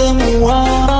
hacen wow.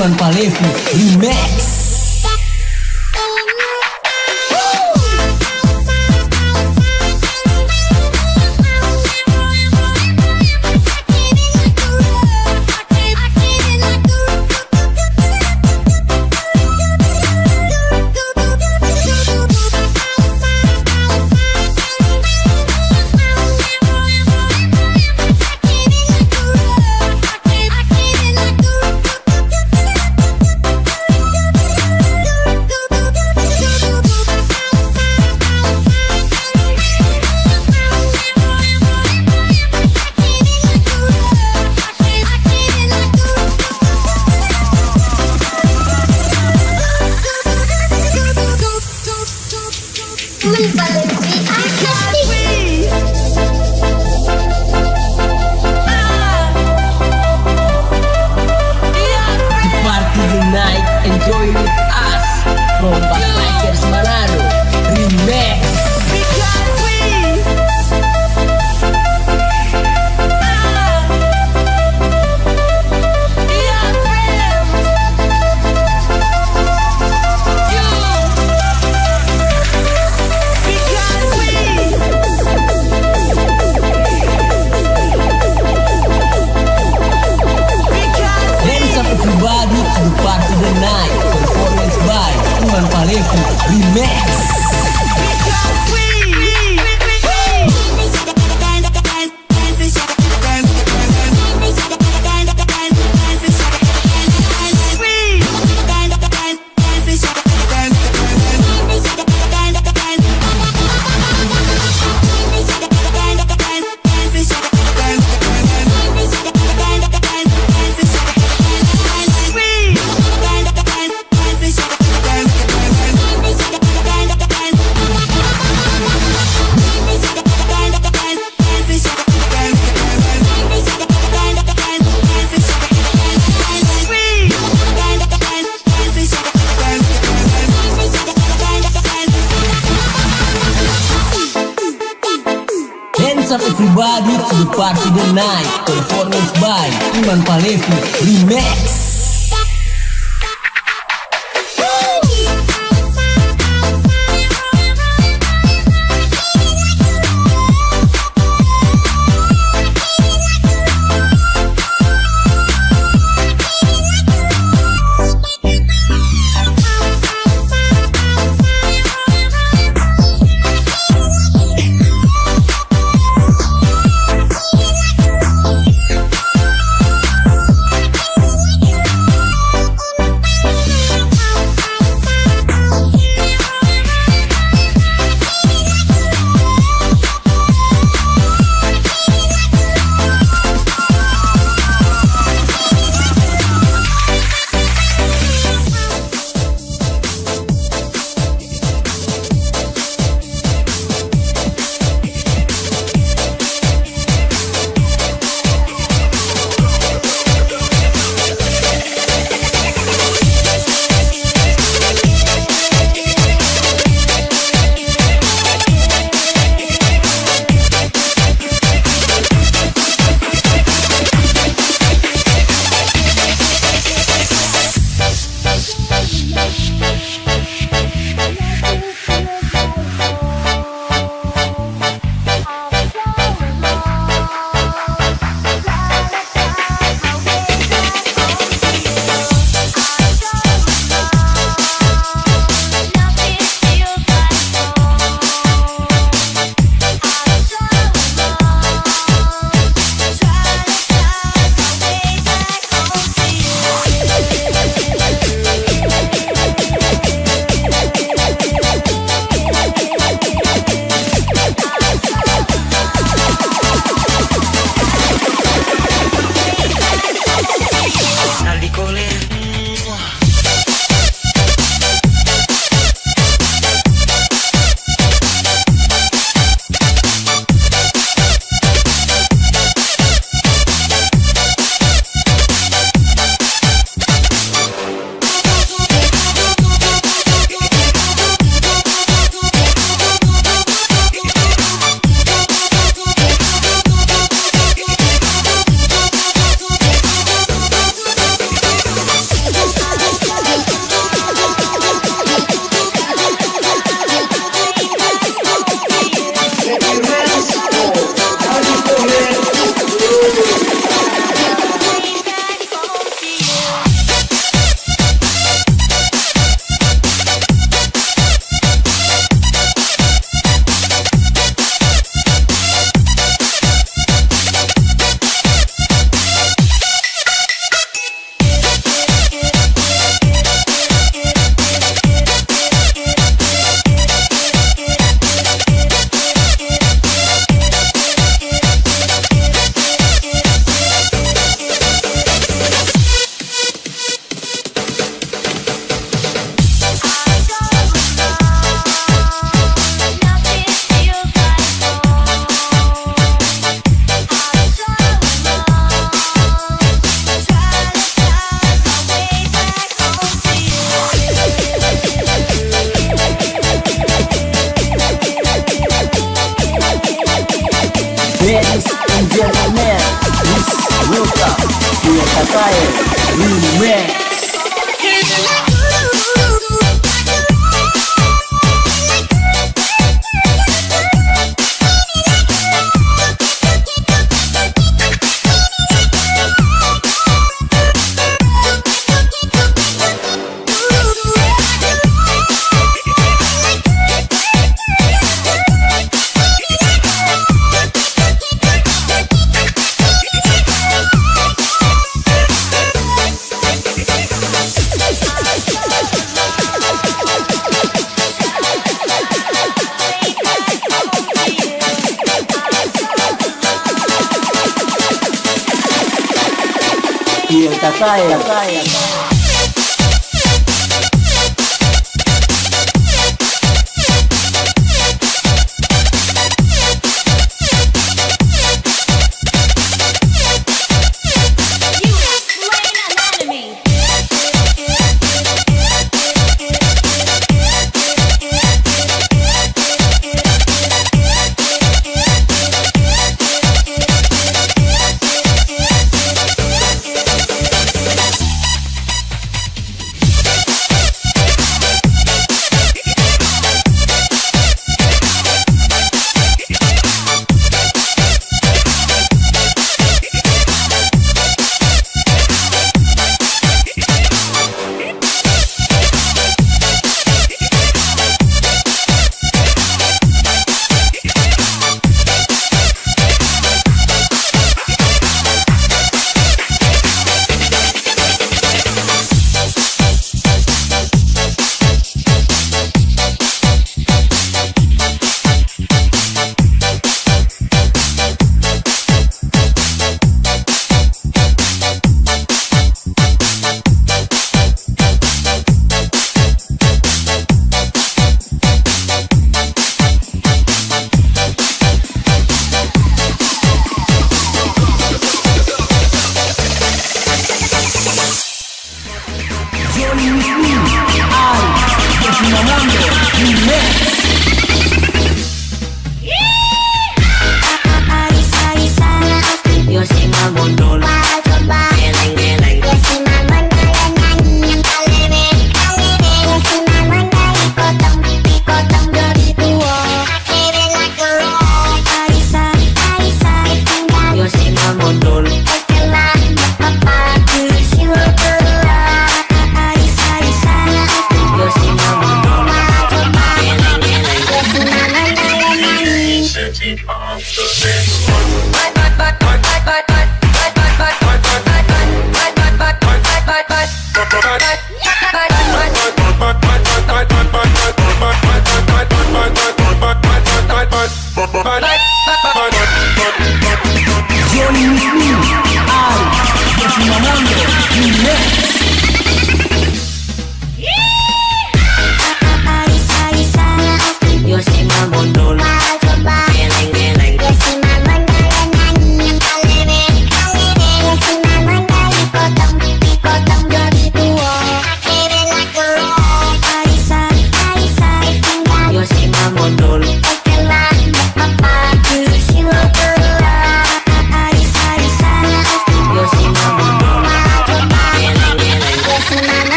Ivan Palermo Remix.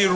it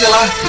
起来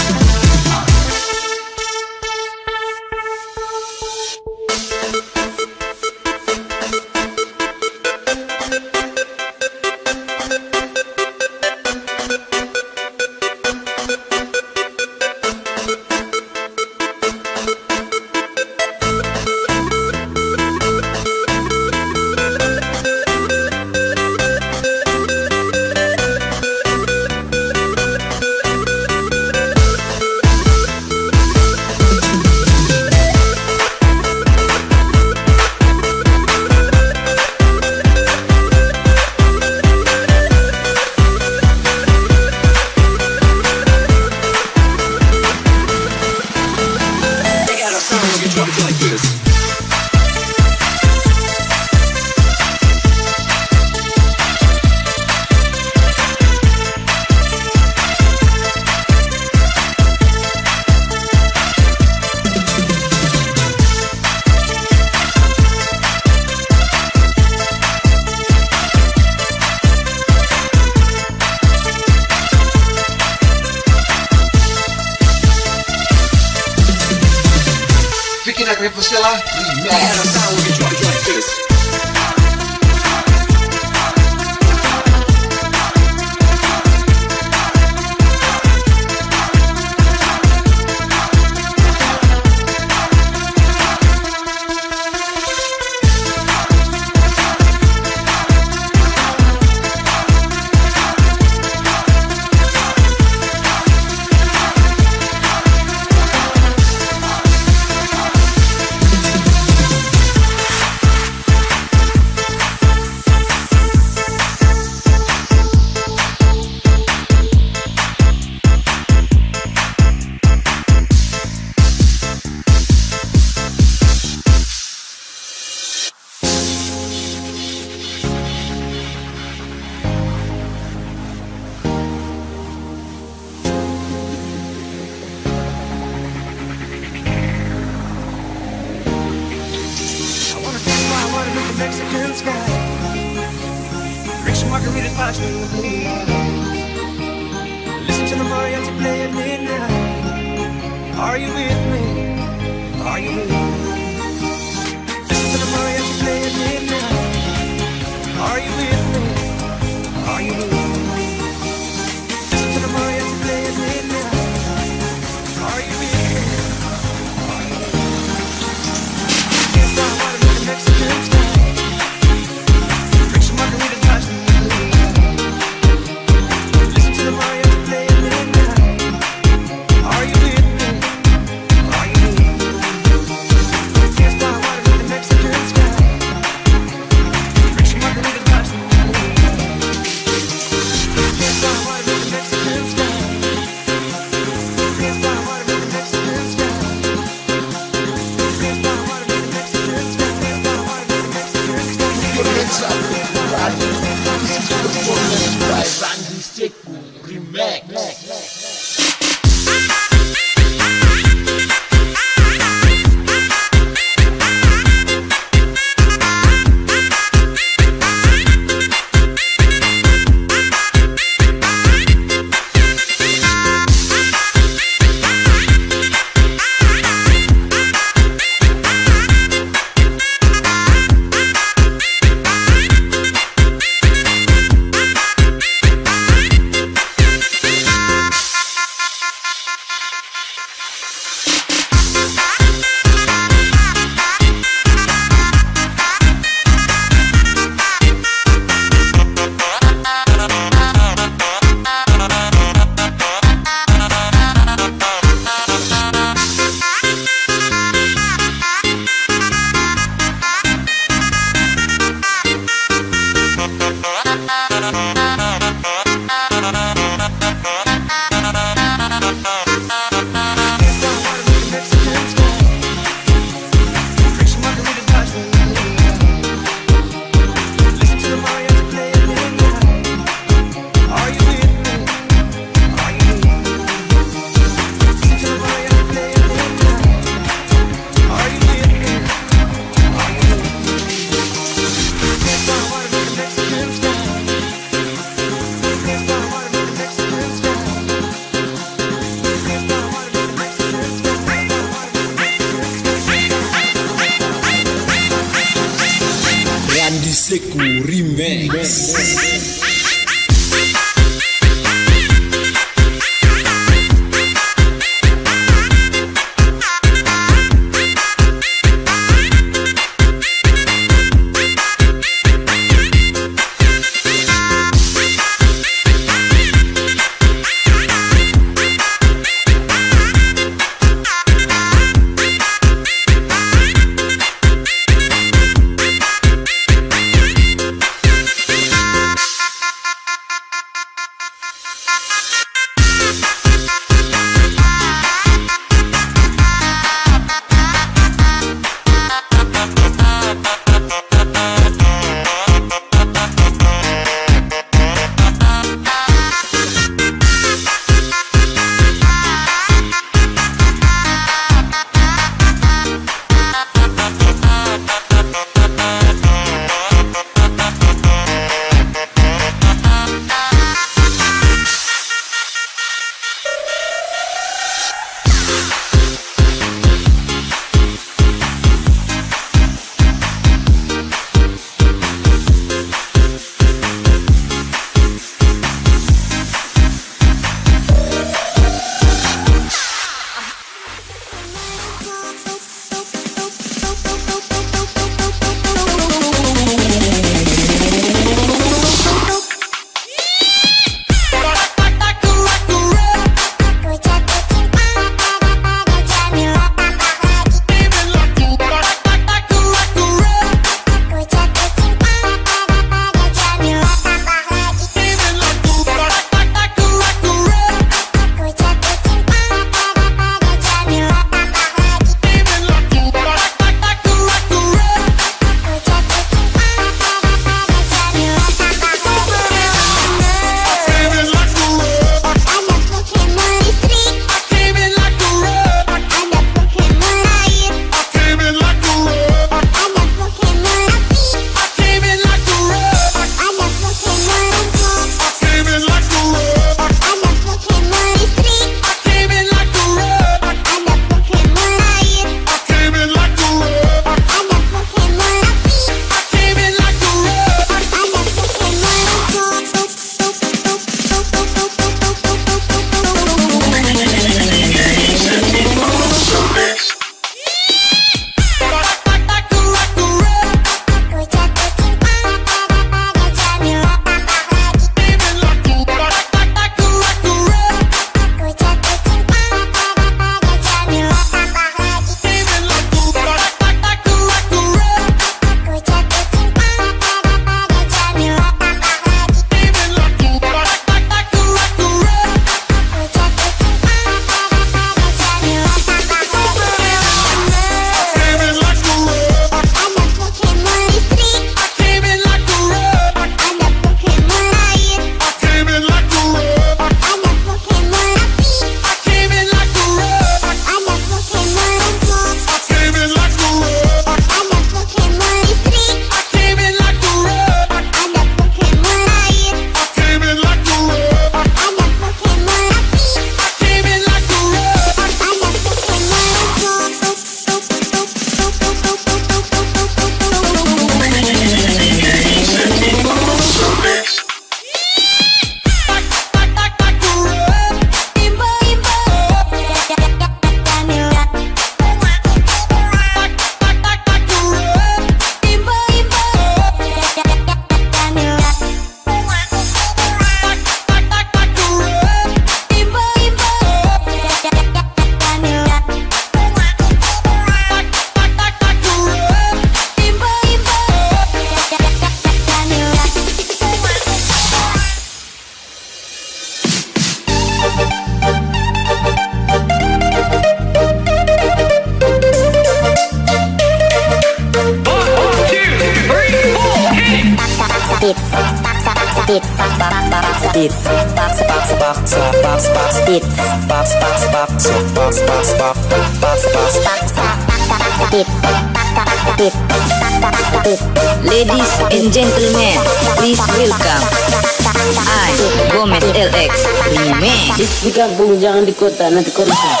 Kampung jangan di kota nanti rusak.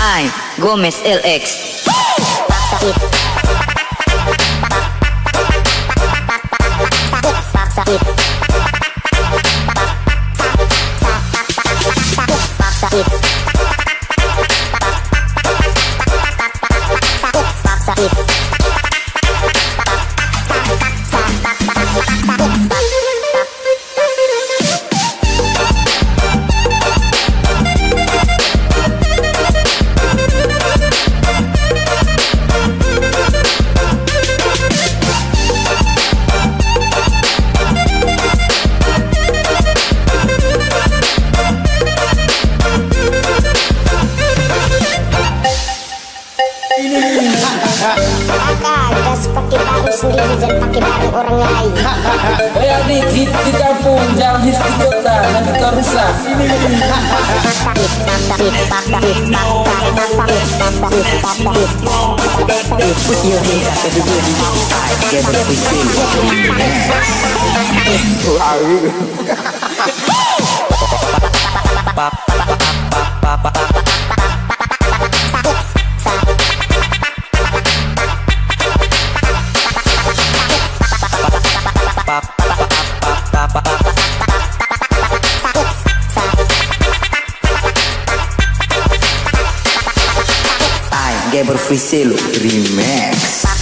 I Gomez LX It's orang lain. Adik di, di kampung jangan di kota nanti kau rusak. I por Free Selo Remix.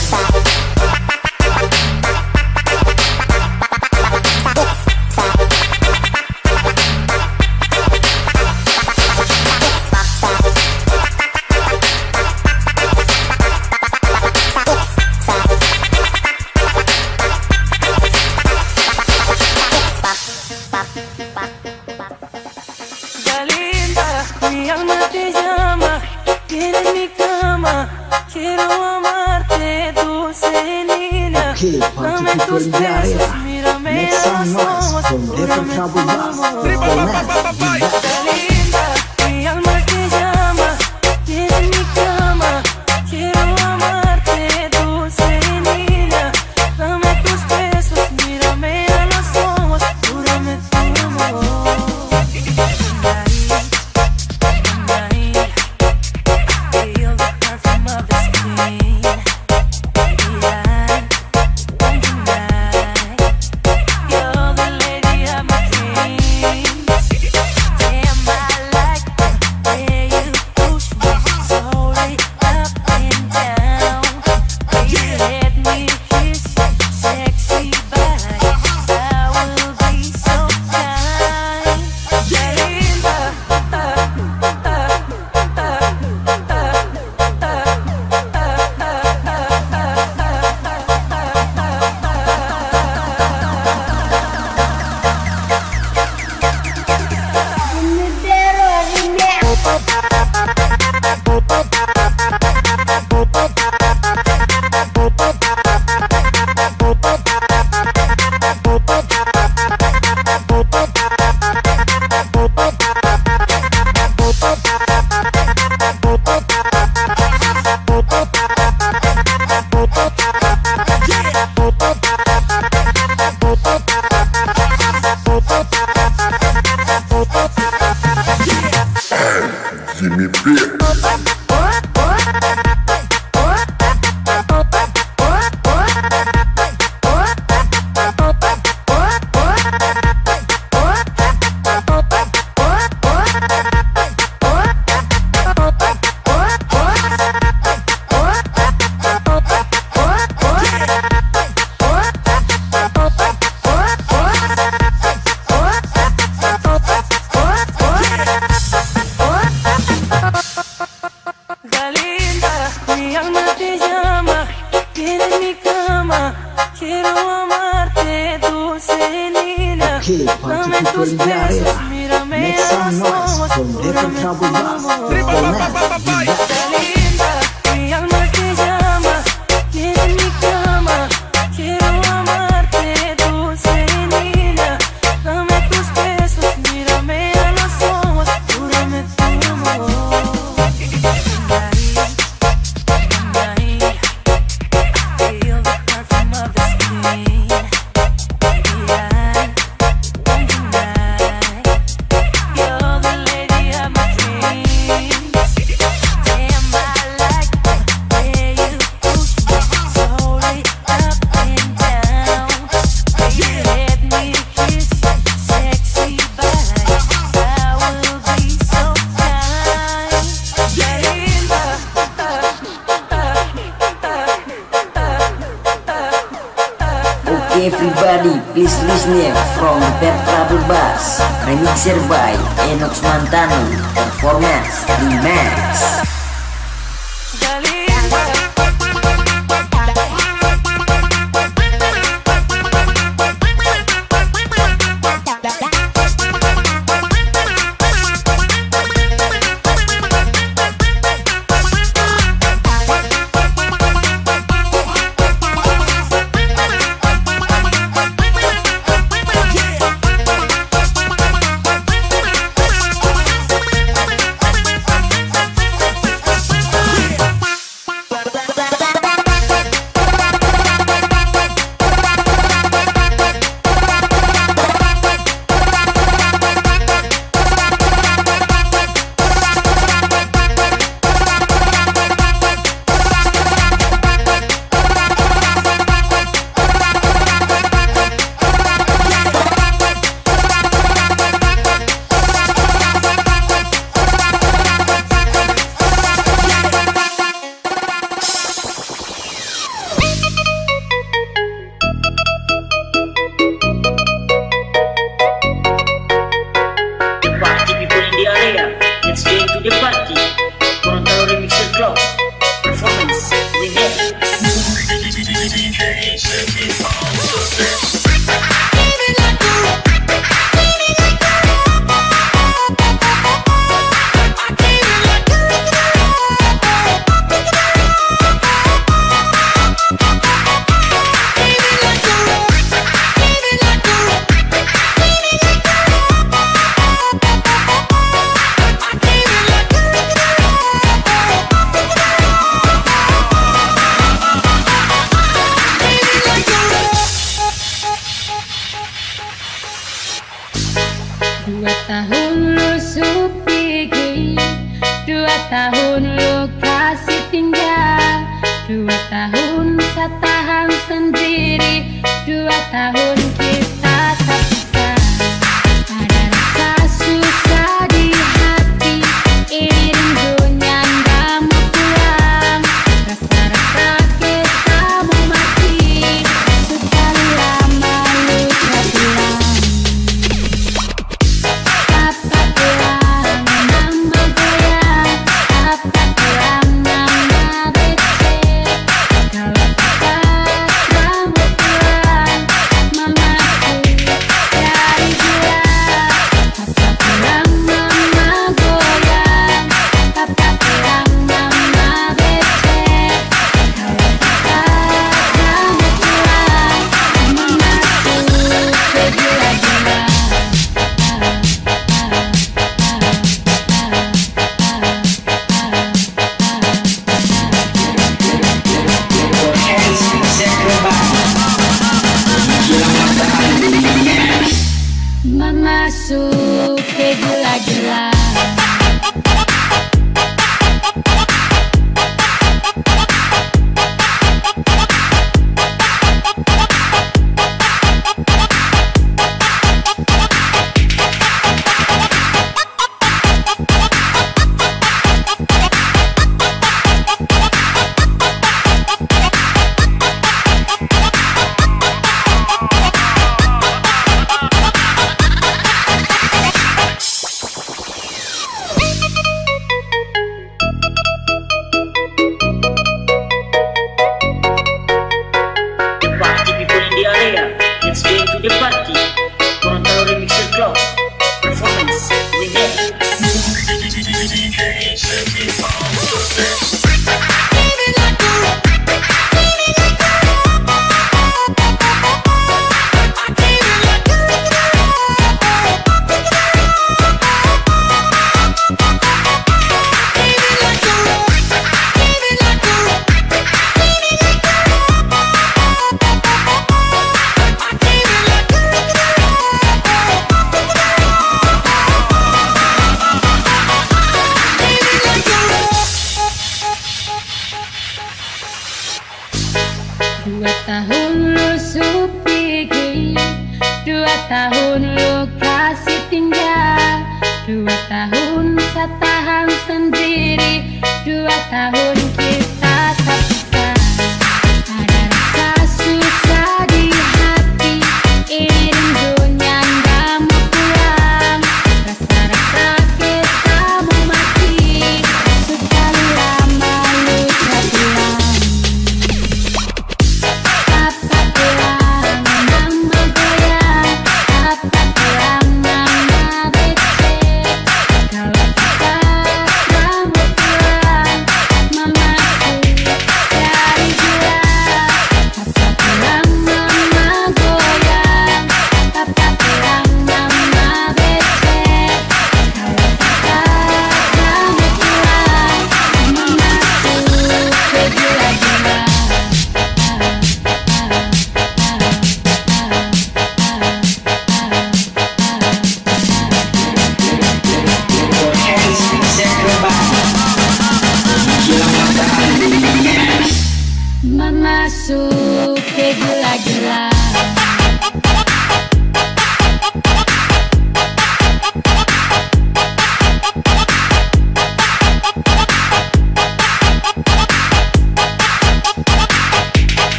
Snip from Petra Bass Remixer by Enox Mantano Performance D-Max Dua tahun lu supiki Dua tahun lu kasih tinggal Dua tahun saya tahan sendiri Dua tahun kita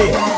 지